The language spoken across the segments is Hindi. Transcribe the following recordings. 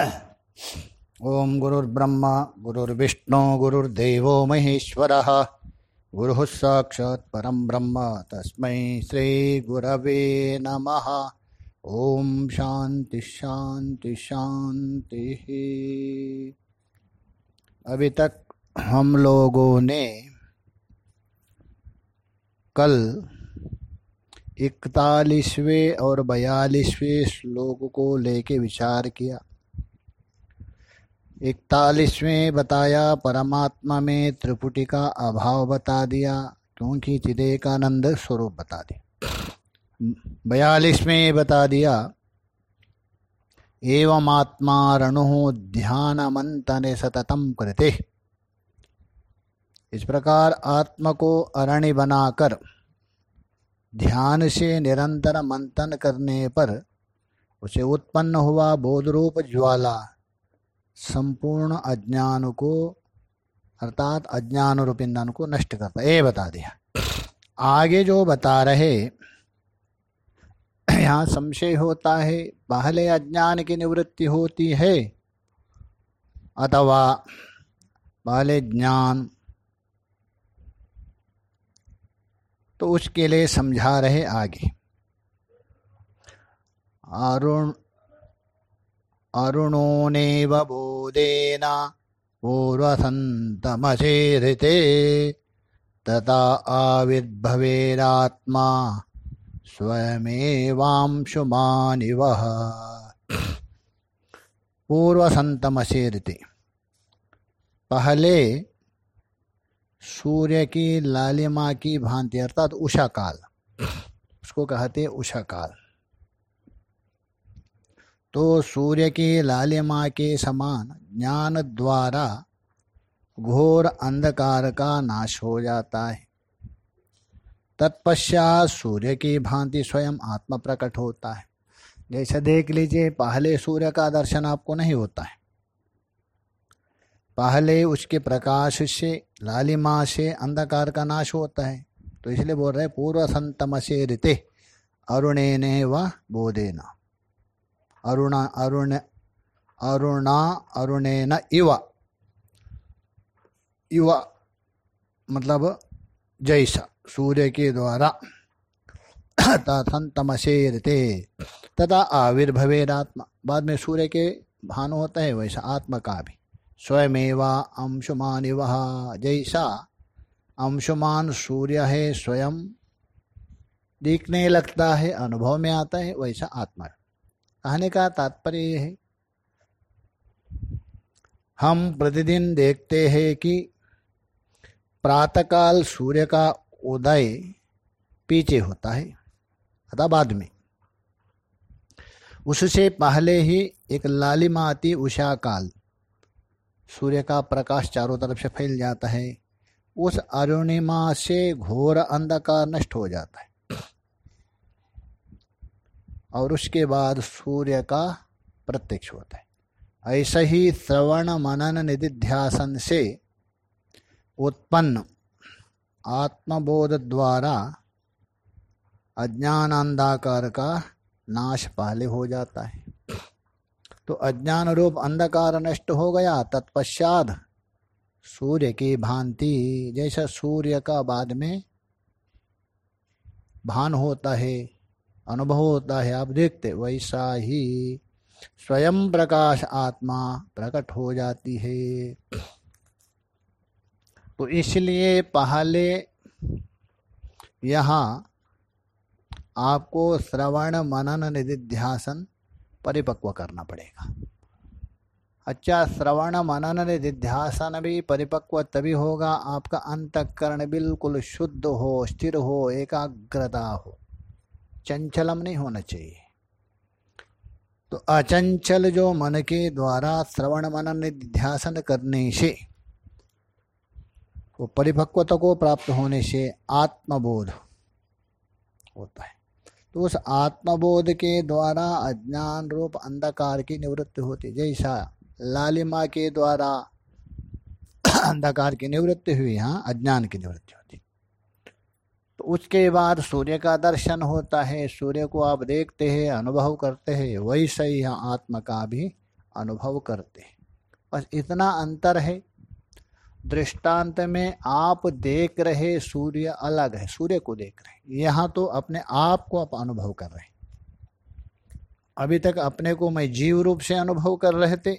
ओम गुरुर्ब्रह्मा, गुरुर्विष्णु, गुरुर्देवो महेश्वरः। गुरुः साक्षात् परं ब्रह्म, तस्मै श्रीगुरवे नमः। ओम शांति शांति शांति। अभी तक हम लोगों ने कल इकतालीसवें और बयालीसवें श्लोक को लेके विचार किया। इकतालीसवें बताया, परमात्मा में त्रिपुटी का अभाव बता दिया, क्योंकि चिदेकानंद स्वरूप बता दिया। बयालीसवें बता दिया, एवं आत्मा रणु ध्यान मंतने सततम करते इस प्रकार आत्मा को अरण्य बनाकर ध्यान से निरंतर मंथन करने पर उसे उत्पन्न हुआ बोधरूप ज्वाला संपूर्ण अज्ञान को, अर्थात अज्ञान रूप ईंधन को नष्ट करता ये बता दिया। आगे जो बता रहे, यहाँ संशय होता है, पहले अज्ञान की निवृत्ति होती है, अथवा पहले ज्ञान। तो उसके लिए समझा रहे आगे। अरुण अरुणोनेव बोधेन पूर्वसन्तमसेरिते तथा आविर्भवेरात्मा स्वयमेवांशुमानिवः। पूर्वसंतमसेरिते पहले सूर्य की लालिमा की भांति, अर्थात उषा काल। उसको कहते उषा काल। तो सूर्य की लालिमा के समान ज्ञान द्वारा घोर अंधकार का नाश हो जाता है। तत्पश्चात सूर्य की भांति स्वयं आत्मा प्रकट होता है। जैसे देख लीजिए, पहले सूर्य का दर्शन आपको नहीं होता है। पहले उसके प्रकाश से, लालिमा से अंधकार का नाश होता है। तो इसलिए बोल रहे पूर्व संतम से ऋते अरुणे ने व बोधेना। अरुण अरुण, अरुणा, अरुणेन इव। इव मतलब जैसा, सूर्य के द्वारा। तमसेरते तथा आविर्भवेरात्मा बाद में सूर्य के भानु होता है, वैसा आत्मा का भी। स्वयमेवा अंशुमान वह जैसा अंशुमान सूर्य है, स्वयं दिखने लगता है, अनुभव में आता है, वैसा आत्मा। कहने का तात्पर्य यह है। हम प्रतिदिन देखते हैं कि प्रातःकाल सूर्य का उदय पीछे होता है, अतः बाद में। उससे पहले ही एक लालिमा आती उषा काल सूर्य का प्रकाश चारों तरफ़ से फैल जाता है, उस अरुणिमा से घोर अंधकार नष्ट हो जाता है। और उसके बाद सूर्य का प्रत्यक्ष होता है। ऐसा ही श्रवण मनन निधिध्यासन से उत्पन्न आत्मबोध द्वारा अज्ञान अंधाकार का नाश पहले हो जाता है। तो अज्ञान रूप अंधकार नष्ट हो गया, तत्पश्चात सूर्य की भांति, जैसा सूर्य का बाद में भान होता है अनुभव होता है आप देखते वैसा ही स्वयं प्रकाश आत्मा प्रकट हो जाती है। तो इसलिए पहले यहाँ आपको श्रवण मनन निधिध्यासन परिपक्व करना पड़ेगा। अच्छा श्रवण मनन निधिध्यासन भी परिपक्व तभी होगा, आपका अंतकरण बिल्कुल शुद्ध हो, स्थिर हो, एकाग्रता हो। चंचलम नहीं होना चाहिए। तो अचंचल जो मन के द्वारा श्रवण मनन निध्यासन करने से, वो परिपक्वता को प्राप्त होने से आत्मबोध होता है। तो उस आत्मबोध के द्वारा अज्ञान रूप अंधकार की निवृत्ति होती जैसा लालिमा के द्वारा अंधकार की निवृत्ति हुई यहाँ अज्ञान की निवृत्ति होती तो उसके बाद सूर्य का दर्शन होता है, सूर्य को आप देखते हैं, अनुभव करते हैं, वैसे ही आत्मा का भी अनुभव करते हैं। बस इतना अंतर है। दृष्टांत में आप देख रहे सूर्य अलग है, सूर्य को देख रहे यहाँ तो अपने आप को आप अनुभव कर रहे अभी तक अपने को मैं जीव रूप से अनुभव कर रहे थे।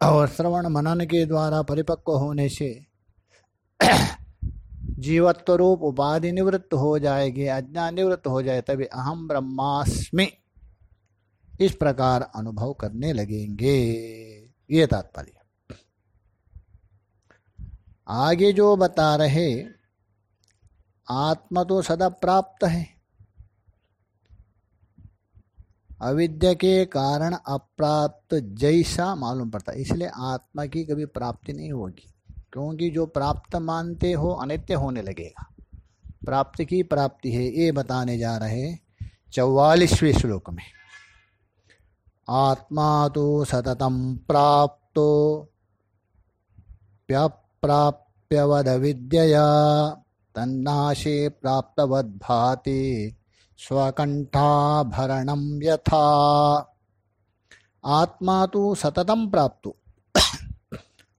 और श्रवण मनन के द्वारा परिपक्व होने से जीवत्व रूप उपाधि निवृत्त हो जाएगी, अज्ञान निवृत्त हो जाए, तभी अहम ब्रह्मास्मि इस प्रकार अनुभव करने लगेंगे। ये तात्पर्य। आगे जो बता रहे, आत्मा तो सदा प्राप्त है। अविद्या के कारण अप्राप्त जैसा मालूम पड़ता है, इसलिए आत्मा की कभी प्राप्ति नहीं होगी। क्योंकि जो प्राप्त मानते हो, अनित्य होने लगेगा। प्राप्ति की प्राप्ति है, ये बताने जा रहे चौवालीसवें श्लोक में। आत्मा तो सततम प्राप्तो प्यप्राप्यवद विद्यया, तन्नाशे प्राप्तवद्भाति स्वकंठाभरणम यथा। आत्मा तो सततम प्राप्त।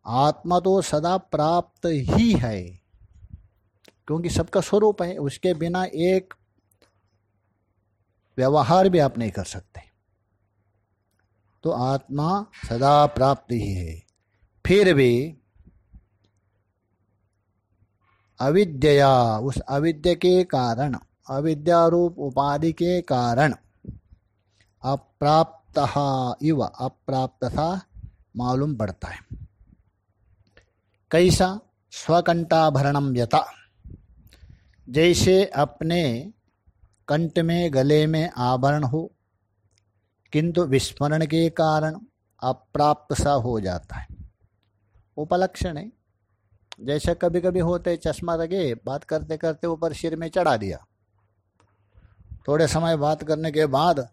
आत्मा तो सदा प्राप्त ही है, क्योंकि सबका स्वरूप है, उसके बिना एक व्यवहार भी आप नहीं कर सकते। तो आत्मा सदा प्राप्त ही है। फिर भी अविद्या, उस अविद्या के कारण, अविद्यारूप उपाधि के कारण अप्राप्त इव अप्राप्त था मालूम पड़ता है। कैसा स्वकंठाभरणम यथा जैसे अपने कंठ में गले में आभरण हो, किंतु विस्मरण के कारण अप्राप्त सा हो जाता है। उपलक्षण है। जैसे कभी कभी होते चश्मा लगे, बात करते करते ऊपर सिर में चढ़ा दिया। थोड़े समय बात करने के बाद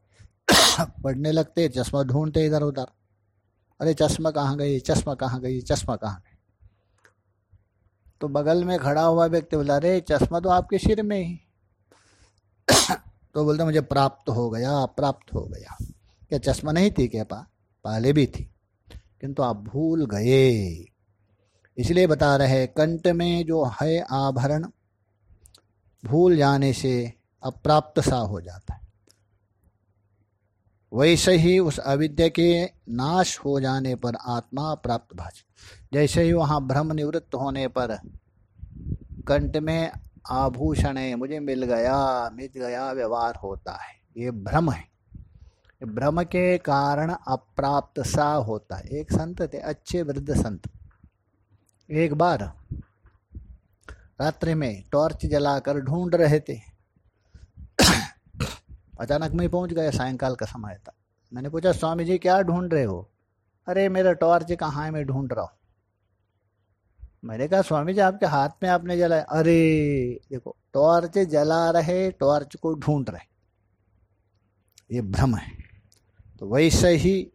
पढ़ने लगते, चश्मा ढूंढते इधर उधर अरे, चश्मा कहाँ गई, चश्मा कहाँ गई, चश्मा कहाँ गई? तो बगल में खड़ा हुआ व्यक्ति बोला, अरे, चश्मा तो आपके सिर में ही। तो बोलते, मुझे प्राप्त हो गया, प्राप्त हो गया। क्या चश्मा नहीं थी क्या पा? पहले भी थी। किंतु आप भूल गए। इसलिए बता रहे, कंठ में जो है आभरण, भूल जाने से अप्राप्त सा हो जाता है। वैसे ही उस अविद्या के नाश हो जाने पर आत्मा प्राप्त भाष जैसे ही वहाँ भ्रम निवृत्त होने पर कंठ में आभूषण है, मुझे मिल गया मिल गया, व्यवहार होता है। ये भ्रम है। भ्रम के कारण अप्राप्त सा होता है। एक संत थे, अच्छे वृद्ध संत। एक बार रात्रि में टॉर्च जलाकर ढूंढ रहे थे। अचानक मैं पहुँच गया सायंकाल का समय था। मैंने पूछा, स्वामी जी, क्या ढूंढ रहे हो? अरे, मेरा टॉर्च कहाँ है? मैं ढूंढ रहा हूँ। मैंने कहा, स्वामी जी, आपके हाथ में आपने जलाया अरे, देखो, टॉर्च जला रहे, टॉर्च को ढूंढ रहे। ये भ्रम है। तो वैसे ही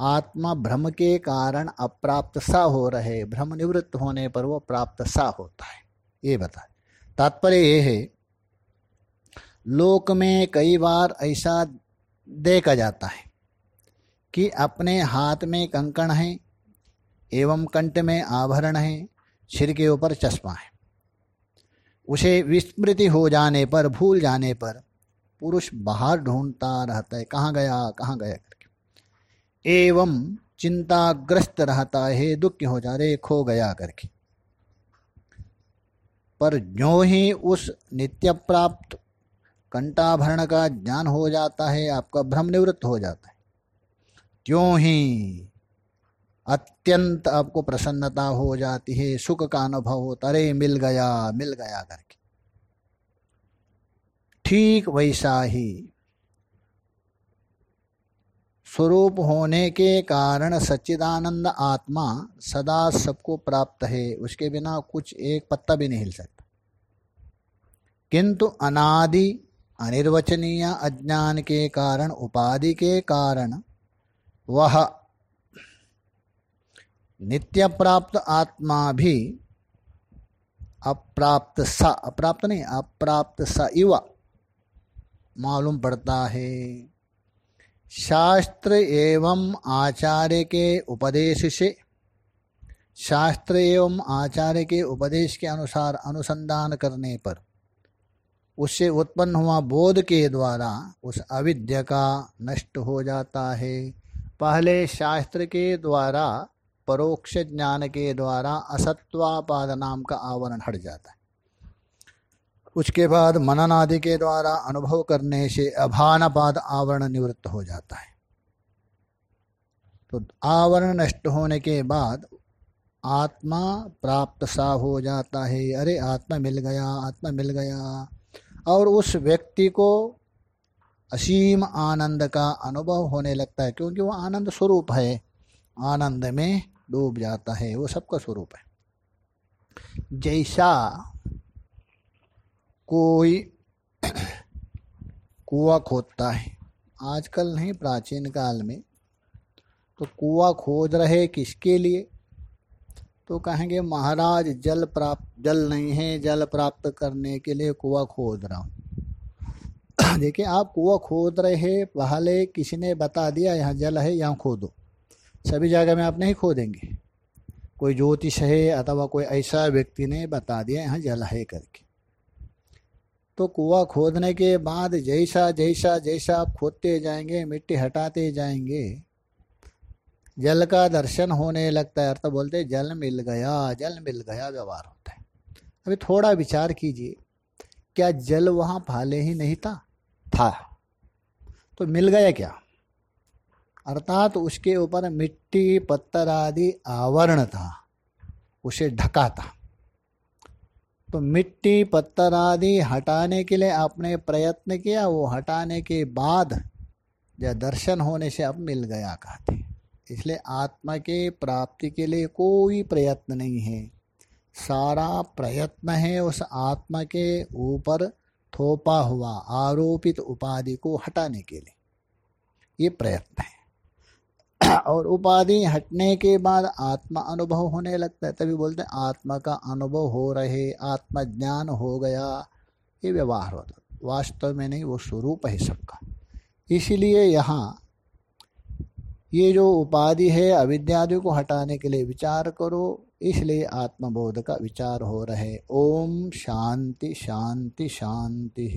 आत्मा भ्रम के कारण अप्राप्त सा हो रहे, भ्रम निवृत्त होने पर वो प्राप्त सा होता है। ये बताए। तात्पर्य ये है लोक में कई बार ऐसा देखा जाता है कि अपने हाथ में कंकण है, एवं कंठ में आभरण है, सिर के ऊपर चश्मा है। उसे विस्मृति हो जाने पर, भूल जाने पर पुरुष बाहर ढूंढता रहता है, कहाँ गया कहाँ गया करके। एवं चिंताग्रस्त रहता है, दुख हो जा रहे, खो गया करके। पर जो ही उस नित्य प्राप्त कंठाभरण का ज्ञान हो जाता है, आपका भ्रम निवृत्त हो जाता है। क्यों ही अत्यंत आपको प्रसन्नता हो जाती है, सुख का अनुभव होता, अरे मिल गया मिल गया करके। ठीक वैसा ही स्वरूप होने के कारण सच्चिदानंद आत्मा सदा सबको प्राप्त है, उसके बिना कुछ एक पत्ता भी नहीं हिल सकता। किंतु अनादि अनिर्वचनीय अज्ञान के कारण, उपाधि के कारण, वह नित्य प्राप्त आत्मा भी अप्राप्त स, अप्राप्त नहीं, अप्राप्त स इव मालूम पड़ता है। शास्त्र एवं आचार्य के उपदेश से, शास्त्र एवं आचार्य के उपदेश के अनुसार अनुसंधान करने पर उससे उत्पन्न हुआ बोध के द्वारा उस अविद्या का नष्ट हो जाता है। पहले शास्त्र के द्वारा, परोक्ष ज्ञान के द्वारा असत्वापाद नाम का आवरण हट जाता है। उसके बाद मनन आदि के द्वारा अनुभव करने से अभानपाद आवरण निवृत्त हो जाता है। तो आवरण नष्ट होने के बाद आत्मा प्राप्त सा हो जाता है। अरे, आत्मा मिल गया, आत्मा मिल गया। और उस व्यक्ति को असीम आनंद का अनुभव होने लगता है, क्योंकि वो आनंद स्वरूप है। आनंद में डूब जाता है, वो सबका स्वरूप है। जैसा कोई कुआ खोदता है, आजकल नहीं, प्राचीन काल में तो कुआ खोद रहे किसके लिए? तो कहेंगे, महाराज, जल प्राप्त, जल नहीं है, जल प्राप्त करने के लिए कुआ खोद रहा हूँ। देखिए, आप कुआ खोद रहे हैं पहले किसी ने बता दिया, यहाँ जल है, यहाँ खोदो। सभी जगह में आप नहीं खोदेंगे। कोई ज्योतिष है अथवा कोई ऐसा व्यक्ति ने बता दिया, यहाँ जल है करके। तो कुआ खोदने के बाद जैसा जैसा जैसा आप खोदते जाएँगे, मिट्टी हटाते जाएँगे जल का दर्शन होने लगता है। अर्थ बोलते हैं, जल मिल गया, जल मिल गया व्यवहार होता है। अभी थोड़ा विचार कीजिए, क्या जल वहाँ पहले ही नहीं था? था। तो मिल गया क्या? अर्थात उसके ऊपर मिट्टी, पत्थर आदि आवरण था, उसे ढका था। तो मिट्टी, पत्थर आदि हटाने के लिए आपने प्रयत्न किया, वो हटाने के बाद या दर्शन होने से अब मिल गया कहते इसलिए आत्मा के प्राप्ति के लिए कोई प्रयत्न नहीं है। सारा प्रयत्न है उस आत्मा के ऊपर थोपा हुआ आरोपित उपाधि को हटाने के लिए। ये प्रयत्न है। और उपाधि हटने के बाद आत्मा अनुभव होने लगता है, तभी बोलते हैं, आत्मा का अनुभव हो रहे, आत्मा ज्ञान हो गया, ये व्यवहार होता वास्तव में नहीं, वो स्वरूप है सबका। इसीलिए यहाँ ये जो उपाधि है अविद्यादि को हटाने के लिए विचार करो, इसलिए आत्मबोध का विचार हो रहे। ओम शांति शांति शांति।